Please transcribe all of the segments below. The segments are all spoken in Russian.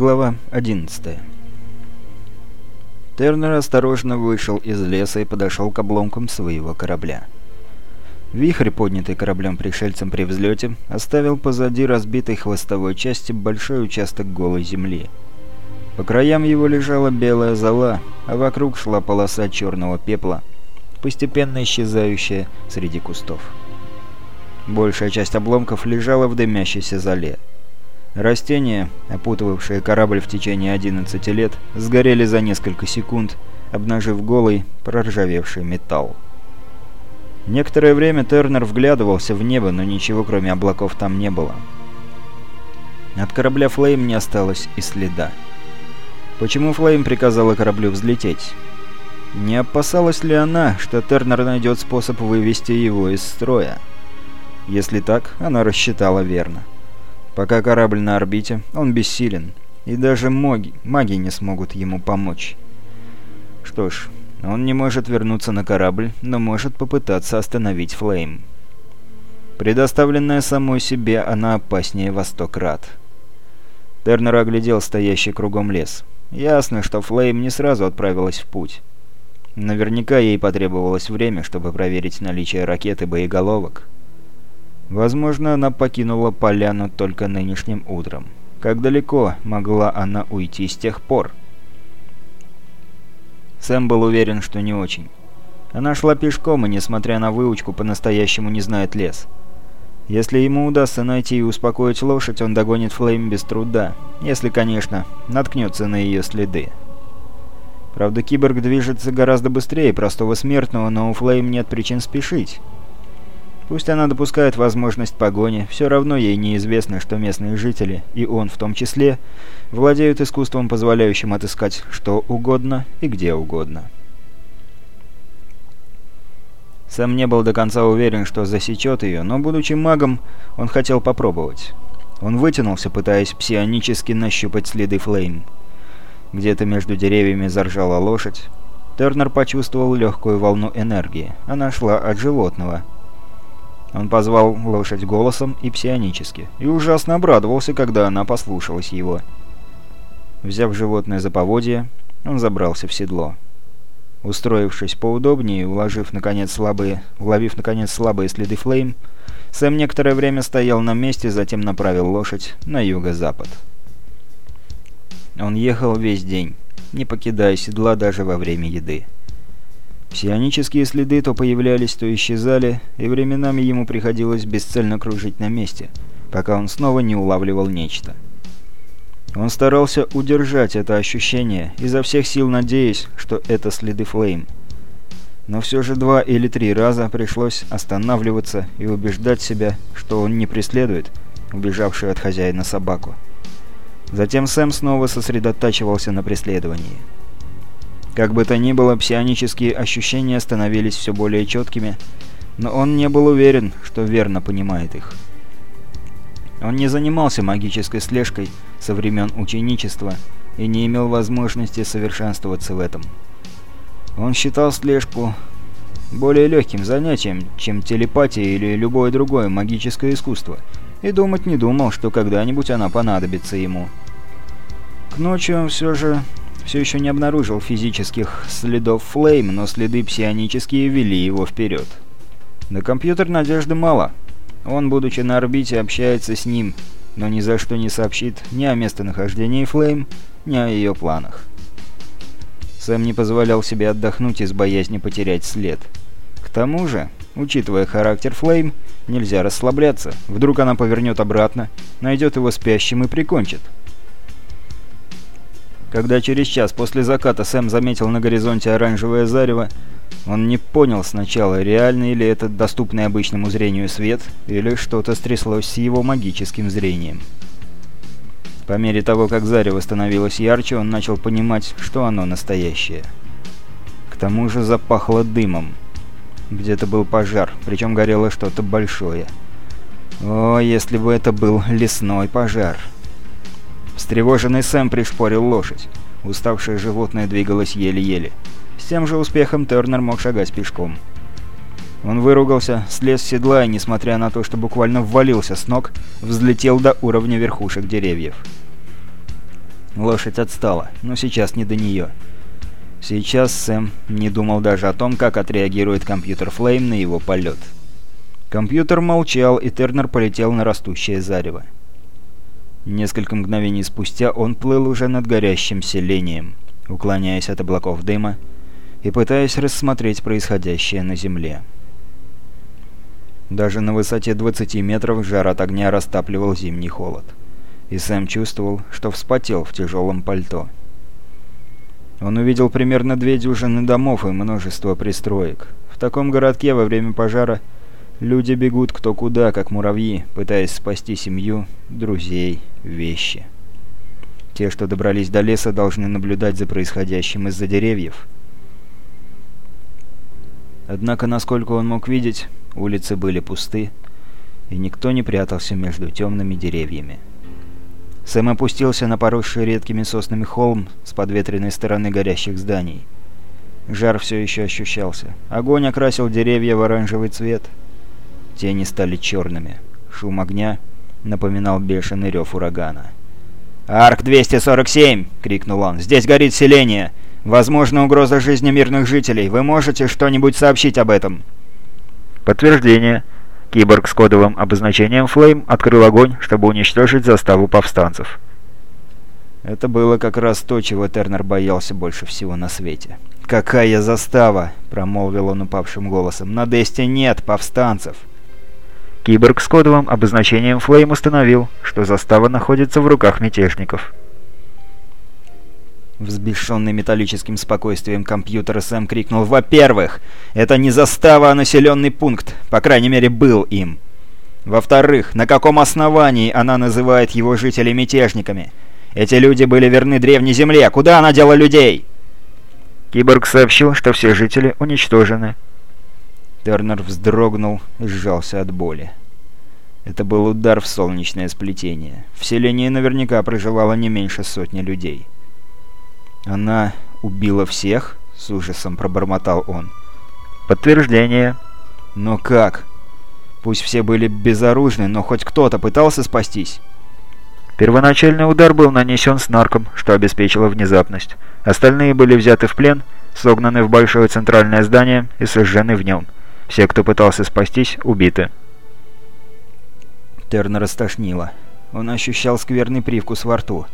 Глава 11 Тернер осторожно вышел из леса и подошел к обломкам своего корабля. Вихрь, поднятый кораблем-пришельцем при взлете, оставил позади разбитой хвостовой части большой участок голой земли. По краям его лежала белая зола, а вокруг шла полоса черного пепла, постепенно исчезающая среди кустов. Большая часть обломков лежала в дымящейся зале. Растения, опутывавшие корабль в течение 11 лет, сгорели за несколько секунд, обнажив голый, проржавевший металл. Некоторое время Тернер вглядывался в небо, но ничего кроме облаков там не было. От корабля «Флейм» не осталось и следа. Почему «Флейм» приказала кораблю взлететь? Не опасалась ли она, что Тернер найдет способ вывести его из строя? Если так, она рассчитала верно. Пока корабль на орбите, он бессилен, и даже маги, маги не смогут ему помочь. Что ж, он не может вернуться на корабль, но может попытаться остановить Флейм. Предоставленная самой себе, она опаснее во сто крат. Тернер оглядел стоящий кругом лес. Ясно, что Флейм не сразу отправилась в путь. Наверняка ей потребовалось время, чтобы проверить наличие ракет и боеголовок. Возможно, она покинула поляну только нынешним утром. Как далеко могла она уйти с тех пор? Сэм был уверен, что не очень. Она шла пешком и, несмотря на выучку, по-настоящему не знает лес. Если ему удастся найти и успокоить лошадь, он догонит Флейм без труда. Если, конечно, наткнется на ее следы. Правда, киборг движется гораздо быстрее простого смертного, но у Флейм нет причин спешить. Пусть она допускает возможность погони, все равно ей неизвестно, что местные жители, и он в том числе, владеют искусством, позволяющим отыскать что угодно и где угодно. Сам не был до конца уверен, что засечет ее, но, будучи магом, он хотел попробовать. Он вытянулся, пытаясь псионически нащупать следы Флейм. Где-то между деревьями заржала лошадь. Тернер почувствовал легкую волну энергии. Она шла от животного — он позвал лошадь голосом и псионически, и ужасно обрадовался, когда она послушалась его. Взяв животное за поводья, он забрался в седло. Устроившись поудобнее, уложив, наконец, слабые, уловив, наконец, слабые следы флейм, Сэм некоторое время стоял на месте, затем направил лошадь на юго-запад. Он ехал весь день, не покидая седла даже во время еды. Псионические следы то появлялись, то исчезали, и временами ему приходилось бесцельно кружить на месте, пока он снова не улавливал нечто. Он старался удержать это ощущение, изо всех сил надеясь, что это следы Флейм. Но все же два или три раза пришлось останавливаться и убеждать себя, что он не преследует убежавшую от хозяина собаку. Затем Сэм снова сосредотачивался на преследовании. Как бы то ни было, псионические ощущения становились все более четкими, но он не был уверен, что верно понимает их. Он не занимался магической слежкой со времен ученичества и не имел возможности совершенствоваться в этом. Он считал слежку более легким занятием, чем телепатия или любое другое магическое искусство, и думать не думал, что когда-нибудь она понадобится ему. К ночи он все же все еще не обнаружил физических следов Флейм, но следы псионические вели его вперед. На компьютер надежды мало. Он, будучи на орбите, общается с ним, но ни за что не сообщит ни о местонахождении Флейм, ни о ее планах. Сэм не позволял себе отдохнуть из боязни потерять след. К тому же, учитывая характер Флейм, нельзя расслабляться. Вдруг она повернет обратно, найдет его спящим и прикончит. Когда через час после заката Сэм заметил на горизонте оранжевое зарево, он не понял сначала, реальный ли это доступный обычному зрению свет, или что-то стряслось с его магическим зрением. По мере того, как зарево становилось ярче, он начал понимать, что оно настоящее. К тому же запахло дымом. Где-то был пожар, причем горело что-то большое. О, если бы это был лесной пожар! Встревоженный Сэм пришпорил лошадь. Уставшее животное двигалось еле-еле. С тем же успехом Тернер мог шагать пешком. Он выругался, слез с седла и, несмотря на то, что буквально ввалился с ног, взлетел до уровня верхушек деревьев. Лошадь отстала, но сейчас не до нее. Сейчас Сэм не думал даже о том, как отреагирует компьютер Флейм на его полет. Компьютер молчал, и Тернер полетел на растущее зарево. Несколько мгновений спустя он плыл уже над горящим селением, уклоняясь от облаков дыма и пытаясь рассмотреть происходящее на Земле. Даже на высоте 20 метров жар от огня растапливал зимний холод. И Сэм чувствовал, что вспотел в тяжелом пальто. Он увидел примерно две дюжины домов и множество пристроек. В таком городке во время пожара люди бегут кто куда, как муравьи, пытаясь спасти семью, друзей, вещи. Те, что добрались до леса, должны наблюдать за происходящим из-за деревьев. Однако, насколько он мог видеть, улицы были пусты, и никто не прятался между темными деревьями. Сэм опустился на поросший редкими соснами холм с подветренной стороны горящих зданий. Жар все еще ощущался. Огонь окрасил деревья в оранжевый цвет. Тени стали черными. Шум огня напоминал бешеный рев урагана. «Арк-247!» — крикнул он. «Здесь горит селение! Возможно, угроза жизни мирных жителей. Вы можете что-нибудь сообщить об этом?» «Подтверждение!» Киборг с кодовым обозначением Flame открыл огонь, чтобы уничтожить заставу повстанцев. Это было как раз то, чего Тернер боялся больше всего на свете. «Какая застава!» — промолвил он упавшим голосом. «На Десте нет повстанцев!» Киборг с кодовым обозначением Flame установил, что застава находится в руках мятежников. Взбешенный металлическим спокойствием компьютера Сэм крикнул «Во-первых, это не застава, а населенный пункт, по крайней мере, был им. Во-вторых, на каком основании она называет его жителей мятежниками? Эти люди были верны древней земле, куда она дела людей?» Киборг сообщил, что все жители уничтожены. Тернер вздрогнул и сжался от боли. Это был удар в солнечное сплетение. В селении наверняка проживало не меньше сотни людей. «Она убила всех?» — с ужасом пробормотал он. «Подтверждение». «Но как? Пусть все были безоружны, но хоть кто-то пытался спастись?» Первоначальный удар был нанесен с нарком, что обеспечило внезапность. Остальные были взяты в плен, согнаны в большое центральное здание и сожжены в нем. Все, кто пытался спастись, убиты. Тернера стошнило. Он ощущал скверный привкус во рту.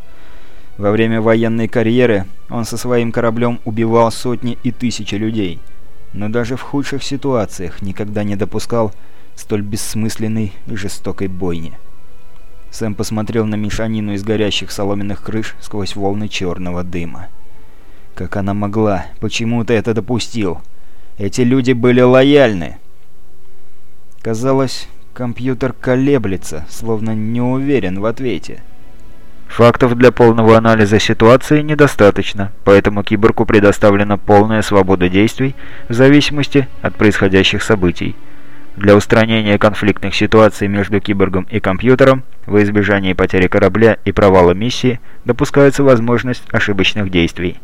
Во время военной карьеры он со своим кораблем убивал сотни и тысячи людей, но даже в худших ситуациях никогда не допускал столь бессмысленной и жестокой бойни. Сэм посмотрел на мешанину из горящих соломенных крыш сквозь волны черного дыма. Как она могла? Почему ты это допустил? Эти люди были лояльны. Казалось, компьютер колеблется, словно не уверен в ответе. Фактов для полного анализа ситуации недостаточно, поэтому киборгу предоставлена полная свобода действий в зависимости от происходящих событий. Для устранения конфликтных ситуаций между киборгом и компьютером, во избежание потери корабля и провала миссии, допускается возможность ошибочных действий.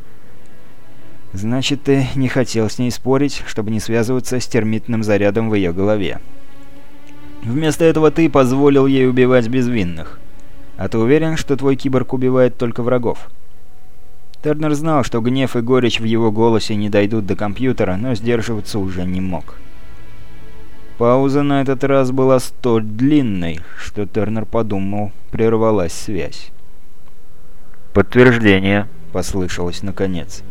«Значит, ты не хотел с ней спорить, чтобы не связываться с термитным зарядом в ее голове. Вместо этого ты позволил ей убивать безвинных». А ты уверен, что твой киборг убивает только врагов?» Тернер знал, что гнев и горечь в его голосе не дойдут до компьютера, но сдерживаться уже не мог. Пауза на этот раз была столь длинной, что Тернер подумал, прервалась связь. «Подтверждение», — послышалось наконец.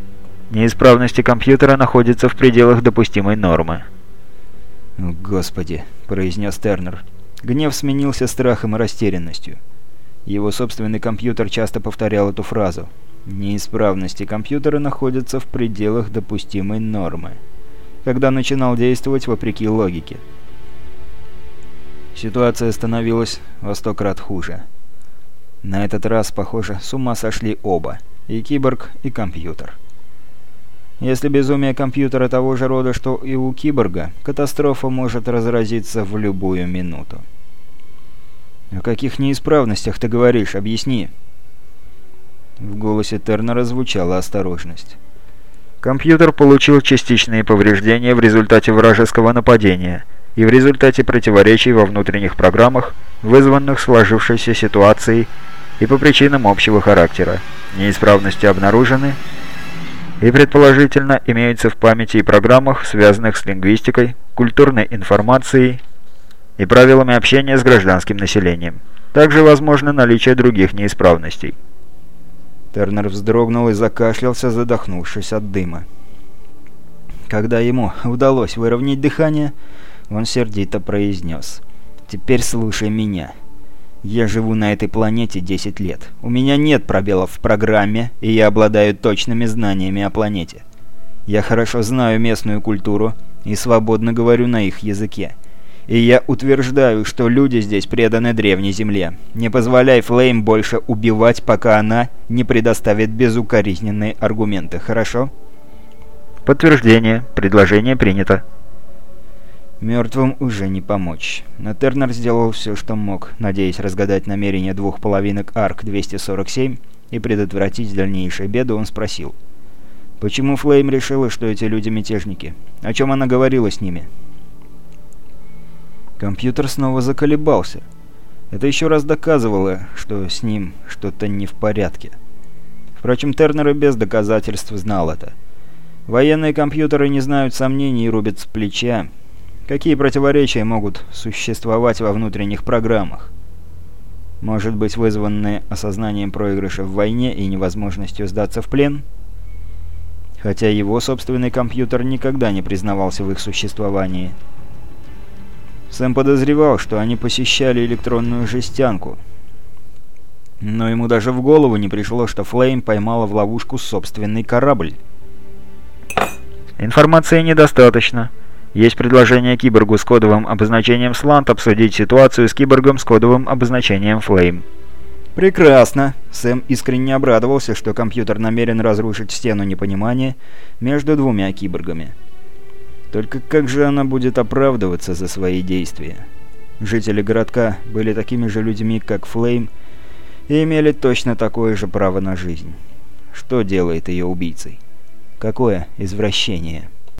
«Неисправности компьютера находятся в пределах допустимой нормы». «Господи», — произнес Тернер. Гнев сменился страхом и растерянностью. Его собственный компьютер часто повторял эту фразу. Неисправности компьютера находятся в пределах допустимой нормы. Когда начинал действовать вопреки логике. Ситуация становилась во сто крат хуже. На этот раз, похоже, с ума сошли оба. И киборг, и компьютер. Если безумие компьютера того же рода, что и у киборга, катастрофа может разразиться в любую минуту. «О каких неисправностях ты говоришь? Объясни». В голосе Тернера звучала осторожность. Компьютер получил частичные повреждения в результате вражеского нападения и в результате противоречий во внутренних программах, вызванных сложившейся ситуацией и по причинам общего характера. Неисправности обнаружены и, предположительно, имеются в памяти и программах, связанных с лингвистикой, культурной информацией и правилами общения с гражданским населением. Также возможно наличие других неисправностей. Тернер вздрогнул и закашлялся, задохнувшись от дыма. Когда ему удалось выровнять дыхание, он сердито произнес. «Теперь слушай меня. Я живу на этой планете 10 лет. У меня нет пробелов в программе, и я обладаю точными знаниями о планете. Я хорошо знаю местную культуру и свободно говорю на их языке. И я утверждаю, что люди здесь преданы древней земле. Не позволяй Флейм больше убивать, пока она не предоставит безукоризненные аргументы, хорошо? Подтверждение. Предложение принято. Мертвым уже не помочь. Но Тернер сделал все, что мог, надеясь разгадать намерения двух половинок АРК-247 и предотвратить дальнейшие беды, он спросил. Почему Флейм решила, что эти люди мятежники? О чем она говорила с ними? Компьютер снова заколебался. Это еще раз доказывало, что с ним что-то не в порядке. Впрочем, Тернер и без доказательств знал это. Военные компьютеры не знают сомнений и рубят с плеча. Какие противоречия могут существовать во внутренних программах? Может быть, вызванные осознанием проигрыша в войне и невозможностью сдаться в плен? Хотя его собственный компьютер никогда не признавался в их существовании. Сэм подозревал, что они посещали электронную жестянку. Но ему даже в голову не пришло, что Флейм поймала в ловушку собственный корабль. «Информации недостаточно. Есть предложение киборгу с кодовым обозначением SLANT обсудить ситуацию с киборгом с кодовым обозначением Flame». «Прекрасно!» Сэм искренне обрадовался, что компьютер намерен разрушить стену непонимания между двумя киборгами. Только как же она будет оправдываться за свои действия? Жители городка были такими же людьми, как Флейм, и имели точно такое же право на жизнь. Что делает ее убийцей? Какое извращение?